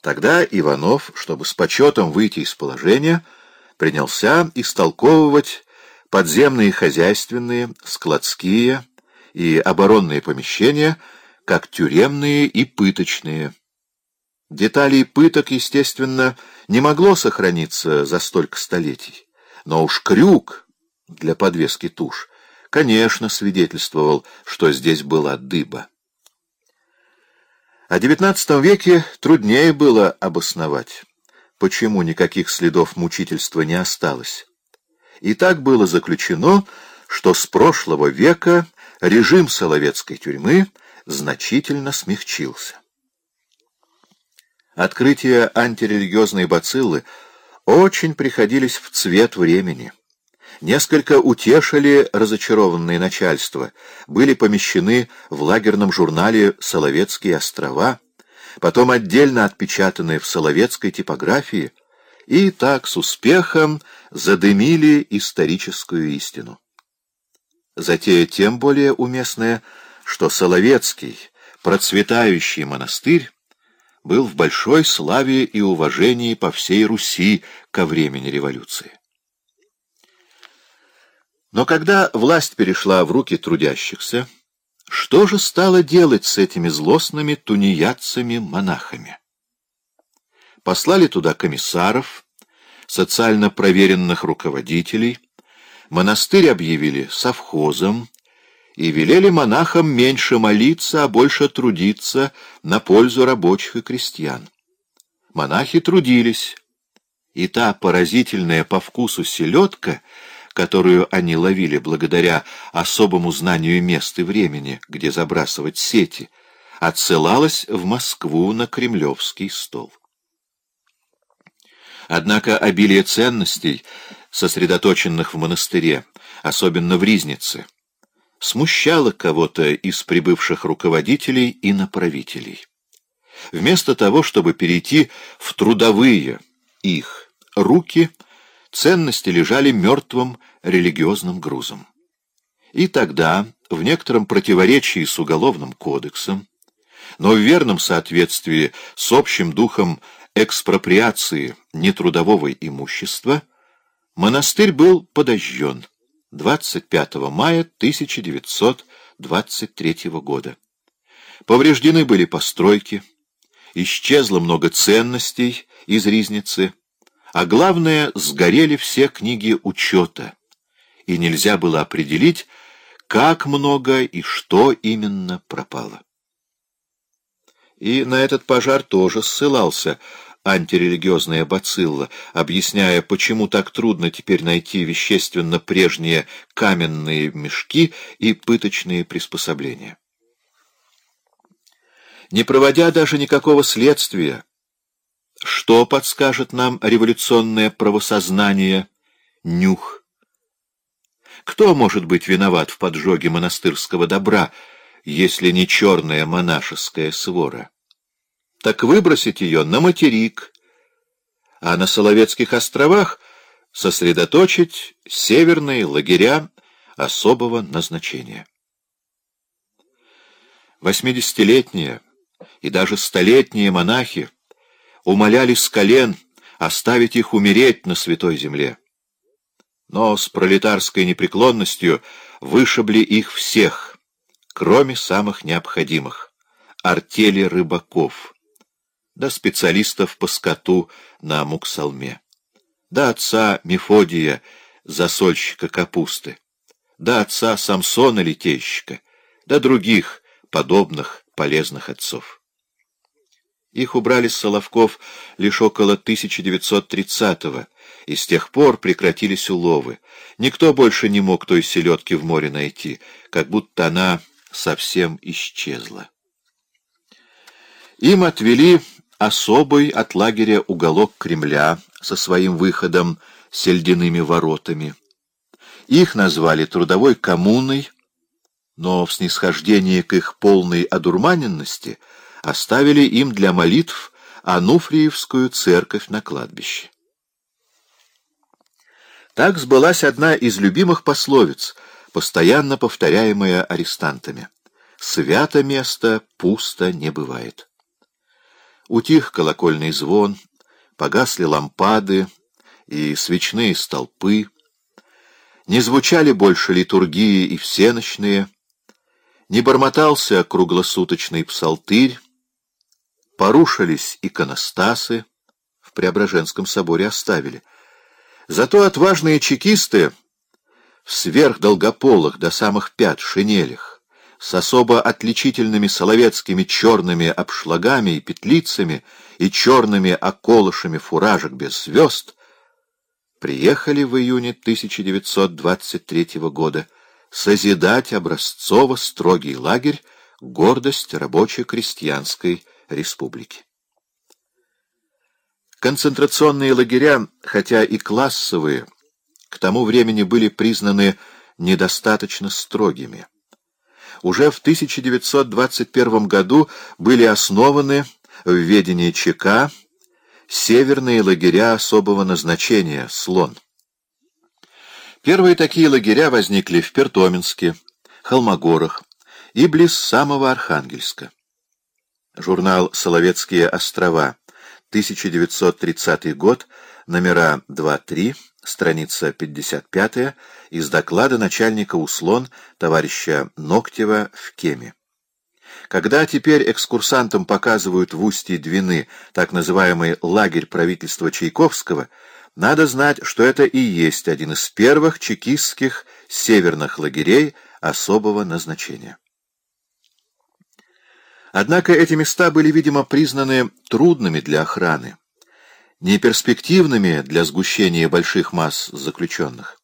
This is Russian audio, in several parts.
Тогда Иванов, чтобы с почетом выйти из положения, принялся истолковывать подземные хозяйственные, складские и оборонные помещения, как тюремные и пыточные. Деталей пыток, естественно, не могло сохраниться за столько столетий, но уж крюк для подвески туш, конечно, свидетельствовал, что здесь была дыба. О XIX веке труднее было обосновать, почему никаких следов мучительства не осталось. И так было заключено, что с прошлого века режим Соловецкой тюрьмы значительно смягчился. Открытия антирелигиозной бациллы очень приходились в цвет времени. Несколько утешили разочарованное начальство, были помещены в лагерном журнале «Соловецкие острова», потом отдельно отпечатаны в соловецкой типографии, и так с успехом задымили историческую истину. Затея тем более уместная, что Соловецкий, процветающий монастырь, был в большой славе и уважении по всей Руси ко времени революции. Но когда власть перешла в руки трудящихся, что же стало делать с этими злостными тунеядцами-монахами? Послали туда комиссаров, социально проверенных руководителей, монастырь объявили совхозом и велели монахам меньше молиться, а больше трудиться на пользу рабочих и крестьян. Монахи трудились, и та поразительная по вкусу селедка — которую они ловили благодаря особому знанию мест и времени, где забрасывать сети, отсылалась в Москву на кремлевский стол. Однако обилие ценностей, сосредоточенных в монастыре, особенно в Ризнице, смущало кого-то из прибывших руководителей и направителей. Вместо того, чтобы перейти в трудовые их руки – ценности лежали мертвым религиозным грузом. И тогда, в некотором противоречии с Уголовным кодексом, но в верном соответствии с общим духом экспроприации нетрудового имущества, монастырь был подожжен 25 мая 1923 года. Повреждены были постройки, исчезло много ценностей из Ризницы, а главное, сгорели все книги учета, и нельзя было определить, как много и что именно пропало. И на этот пожар тоже ссылался антирелигиозная бацилла, объясняя, почему так трудно теперь найти вещественно прежние каменные мешки и пыточные приспособления. Не проводя даже никакого следствия, что подскажет нам революционное правосознание, нюх? Кто может быть виноват в поджоге монастырского добра, если не черная монашеская свора? Так выбросить ее на материк, а на Соловецких островах сосредоточить северные лагеря особого назначения. Восьмидесятилетние и даже столетние монахи умоляли с колен оставить их умереть на святой земле. Но с пролетарской непреклонностью вышибли их всех, кроме самых необходимых — артели рыбаков, да специалистов по скоту на Муксалме, да отца Мефодия, засольщика капусты, да отца Самсона Литейщика, да других подобных полезных отцов. Их убрали с Соловков лишь около 1930-го, и с тех пор прекратились уловы. Никто больше не мог той селедки в море найти, как будто она совсем исчезла. Им отвели особый от лагеря уголок Кремля со своим выходом сельдяными воротами. Их назвали трудовой коммуной, но в снисхождении к их полной одурманенности — оставили им для молитв Ануфриевскую церковь на кладбище. Так сбылась одна из любимых пословиц, постоянно повторяемая арестантами. «Свято место пусто не бывает». Утих колокольный звон, погасли лампады и свечные столпы, не звучали больше литургии и всеночные, не бормотался круглосуточный псалтырь, порушились иконостасы, в Преображенском соборе оставили. Зато отважные чекисты в сверхдолгополых до самых пят шинелях, с особо отличительными соловецкими черными обшлагами и петлицами и черными околышами фуражек без звезд, приехали в июне 1923 года созидать образцово строгий лагерь «Гордость рабоче-крестьянской республики». Концентрационные лагеря, хотя и классовые, к тому времени были признаны недостаточно строгими. Уже в 1921 году были основаны в ведении ЧК северные лагеря особого назначения «Слон». Первые такие лагеря возникли в Пертоменске, Холмогорах и близ самого Архангельска. Журнал «Соловецкие острова», 1930 год, номера 2-3, страница 55, из доклада начальника УСЛОН товарища Ноктева в Кеме. Когда теперь экскурсантам показывают в устье Двины так называемый лагерь правительства Чайковского, надо знать, что это и есть один из первых чекистских северных лагерей особого назначения. Однако эти места были, видимо, признаны трудными для охраны, неперспективными для сгущения больших масс заключенных.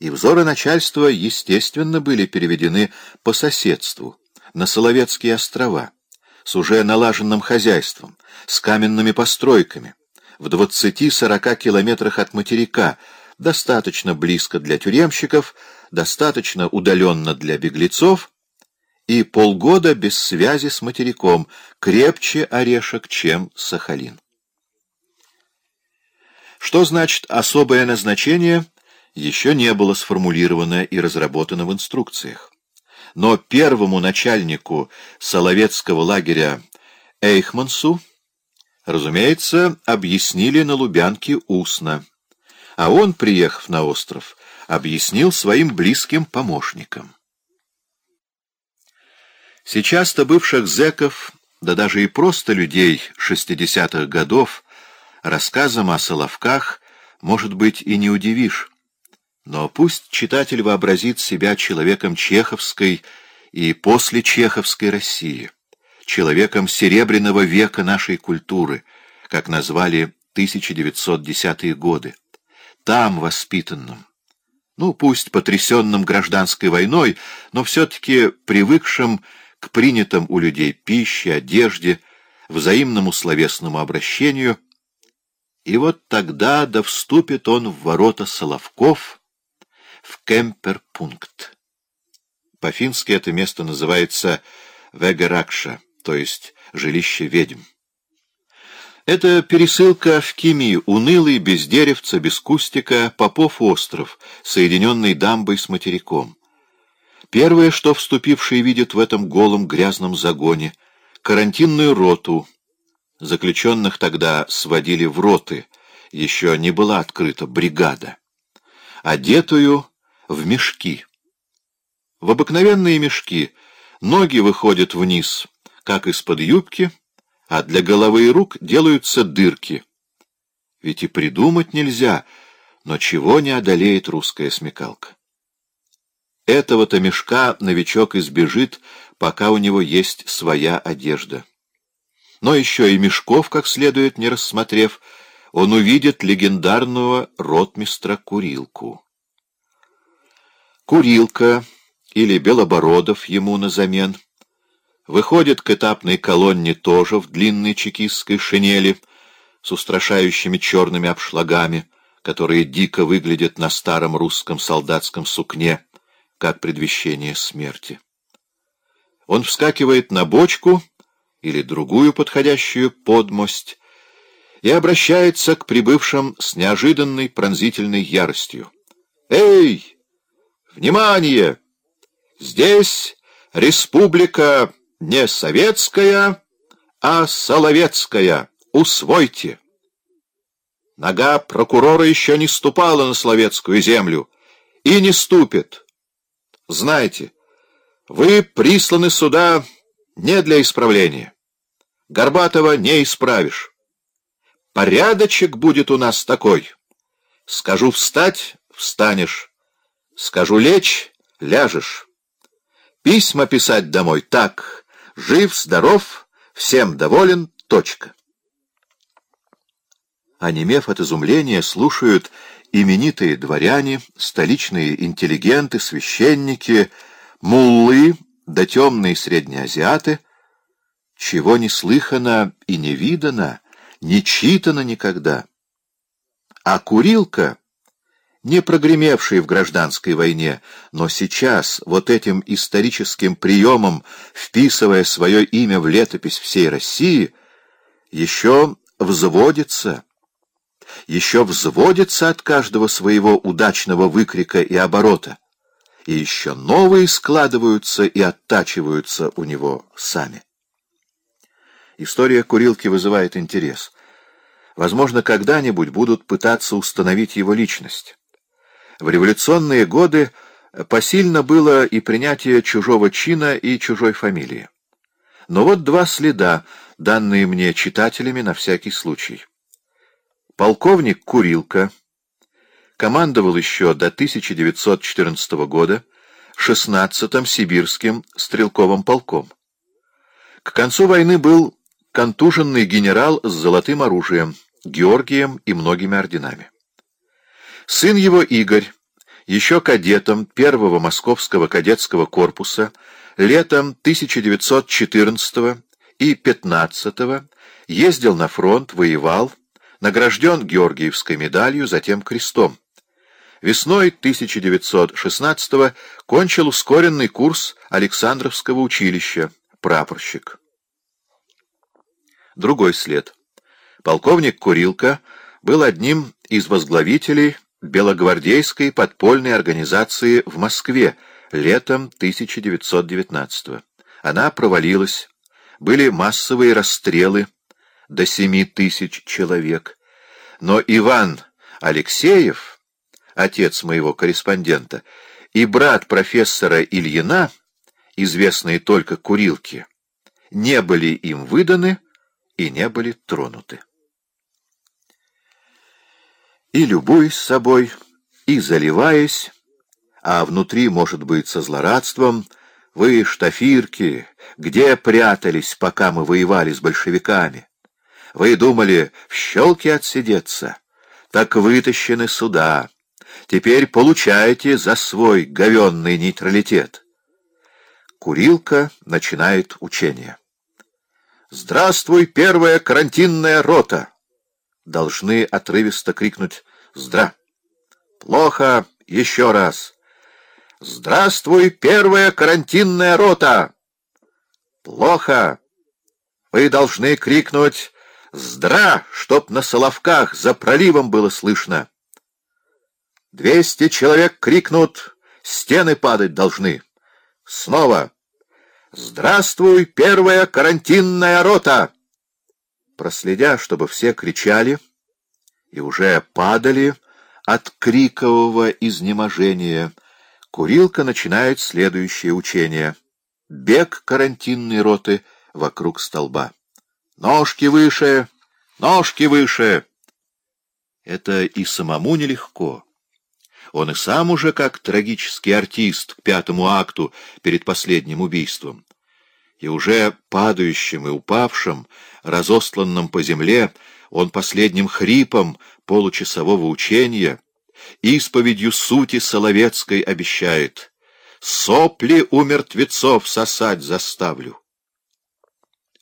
И взоры начальства, естественно, были переведены по соседству, на Соловецкие острова, с уже налаженным хозяйством, с каменными постройками, в 20-40 километрах от материка, достаточно близко для тюремщиков, достаточно удаленно для беглецов, и полгода без связи с материком, крепче орешек, чем Сахалин. Что значит «особое назначение» еще не было сформулировано и разработано в инструкциях но первому начальнику Соловецкого лагеря Эйхмансу, разумеется, объяснили на Лубянке устно, а он, приехав на остров, объяснил своим близким помощникам. Сейчас-то бывших зэков, да даже и просто людей шестидесятых годов, рассказом о Соловках, может быть, и не удивишь. Но пусть читатель вообразит себя человеком чеховской и после чеховской России, человеком серебряного века нашей культуры, как назвали 1910-е годы, там воспитанным, ну, пусть потрясенным гражданской войной, но все-таки привыкшим к принятым у людей пище, одежде, взаимному словесному обращению, и вот тогда да вступит он в ворота Соловков — в Кемперпункт. По-фински это место называется Вегаракша, то есть жилище ведьм. Это пересылка в Кими, унылый, без деревца, без кустика, Попов остров, соединенный дамбой с материком. Первое, что вступившие видят в этом голом грязном загоне — карантинную роту. Заключенных тогда сводили в роты, еще не была открыта бригада. Одетую в мешки. В обыкновенные мешки ноги выходят вниз, как из-под юбки, а для головы и рук делаются дырки. Ведь и придумать нельзя, но чего не одолеет русская смекалка. Этого-то мешка новичок избежит, пока у него есть своя одежда. Но еще и мешков, как следует не рассмотрев, он увидит легендарного ротмистра Курилку. Курилка или Белобородов ему на замен. Выходит к этапной колонне тоже в длинной чекистской шинели с устрашающими черными обшлагами, которые дико выглядят на старом русском солдатском сукне, как предвещение смерти. Он вскакивает на бочку или другую подходящую подмость и обращается к прибывшим с неожиданной пронзительной яростью. «Эй!» Внимание! Здесь республика не советская, а Соловецкая. Усвойте. Нога прокурора еще не ступала на Соловецкую землю и не ступит. Знайте, вы присланы сюда не для исправления. Горбатова не исправишь. Порядочек будет у нас такой. Скажу встать — встанешь. Скажу лечь — ляжешь. Письма писать домой так. Жив, здоров, всем доволен, точка. Онемев от изумления, слушают именитые дворяне, столичные интеллигенты, священники, муллы да темные среднеазиаты, чего не слыхано и не видано, не читано никогда. А курилка, не прогремевший в гражданской войне, но сейчас вот этим историческим приемом, вписывая свое имя в летопись всей России, еще взводится, еще взводится от каждого своего удачного выкрика и оборота, и еще новые складываются и оттачиваются у него сами. История курилки вызывает интерес. Возможно, когда-нибудь будут пытаться установить его личность. В революционные годы посильно было и принятие чужого чина и чужой фамилии. Но вот два следа, данные мне читателями на всякий случай. Полковник Курилка командовал еще до 1914 года 16-м сибирским стрелковым полком. К концу войны был контуженный генерал с золотым оружием, Георгием и многими орденами. Сын его Игорь, еще кадетом первого московского кадетского корпуса, летом 1914 и 15 ездил на фронт, воевал, награжден Георгиевской медалью, затем крестом. Весной 1916 кончил ускоренный курс Александровского училища, прапорщик. Другой след. Полковник Курилка был одним из возглавителей Белогвардейской подпольной организации в Москве летом 1919 -го. Она провалилась, были массовые расстрелы до семи тысяч человек. Но Иван Алексеев, отец моего корреспондента, и брат профессора Ильина, известные только курилки, не были им выданы и не были тронуты. И любуясь собой, и заливаясь, а внутри, может быть, со злорадством, вы, штафирки, где прятались, пока мы воевали с большевиками? Вы думали, в щелке отсидеться? Так вытащены сюда. Теперь получаете за свой говенный нейтралитет. Курилка начинает учение. «Здравствуй, первая карантинная рота!» Должны отрывисто крикнуть «Здра!» «Плохо! Еще раз!» «Здравствуй, первая карантинная рота!» «Плохо!» Вы должны крикнуть «Здра!», чтоб на Соловках за проливом было слышно. Двести человек крикнут «Стены падать должны!» Снова «Здравствуй, первая карантинная рота!» Проследя, чтобы все кричали и уже падали от крикового изнеможения, Курилка начинает следующее учение. Бег карантинной роты вокруг столба. «Ножки выше! Ножки выше!» Это и самому нелегко. Он и сам уже как трагический артист к пятому акту перед последним убийством. И уже падающим и упавшим, разостланным по земле, он последним хрипом получасового учения, исповедью сути Соловецкой обещает «Сопли у мертвецов сосать заставлю».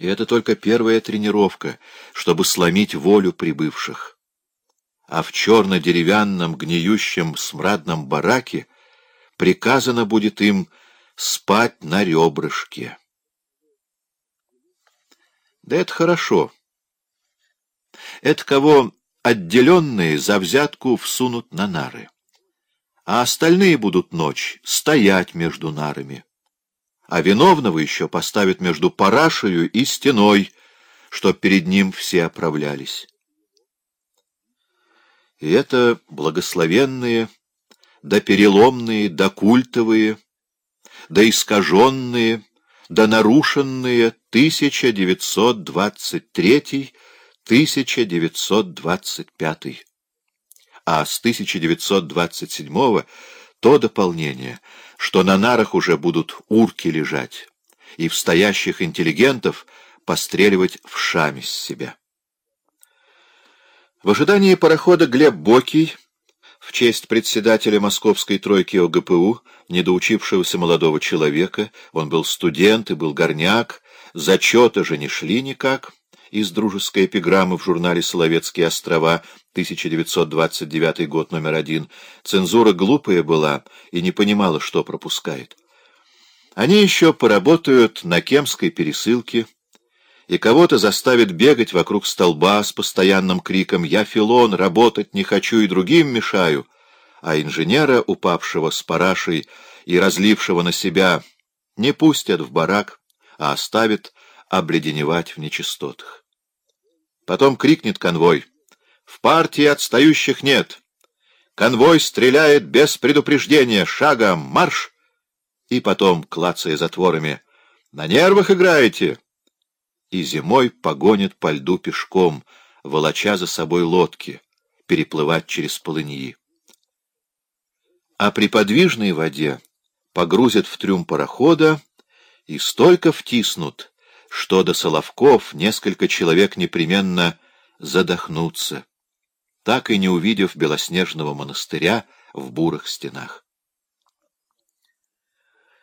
И это только первая тренировка, чтобы сломить волю прибывших а в черно-деревянном гниющем смрадном бараке приказано будет им спать на ребрышке. Да это хорошо. Это кого отделенные за взятку всунут на нары, а остальные будут ночь стоять между нарами, а виновного еще поставят между парашею и стеной, что перед ним все оправлялись. И это благословенные, да переломные, да культовые, да искаженные, да нарушенные 1923-1925. А с 1927 то дополнение, что на нарах уже будут урки лежать, и в стоящих интеллигентов постреливать в шами с себя. В ожидании парохода Глеб Бокий, в честь председателя московской тройки ОГПУ, недоучившегося молодого человека, он был студент и был горняк, зачеты же не шли никак, из дружеской эпиграммы в журнале «Соловецкие острова», 1929 год, номер один, цензура глупая была и не понимала, что пропускает. Они еще поработают на кемской пересылке, и кого-то заставит бегать вокруг столба с постоянным криком «Я филон, работать не хочу и другим мешаю», а инженера, упавшего с парашей и разлившего на себя, не пустят в барак, а оставят обледеневать в нечистотах. Потом крикнет конвой «В партии отстающих нет! Конвой стреляет без предупреждения! Шагом! Марш!» И потом, клацая затворами «На нервах играете!» и зимой погонит по льду пешком, волоча за собой лодки, переплывать через полыньи. А при подвижной воде погрузят в трюм парохода и столько втиснут, что до Соловков несколько человек непременно задохнутся, так и не увидев белоснежного монастыря в бурых стенах.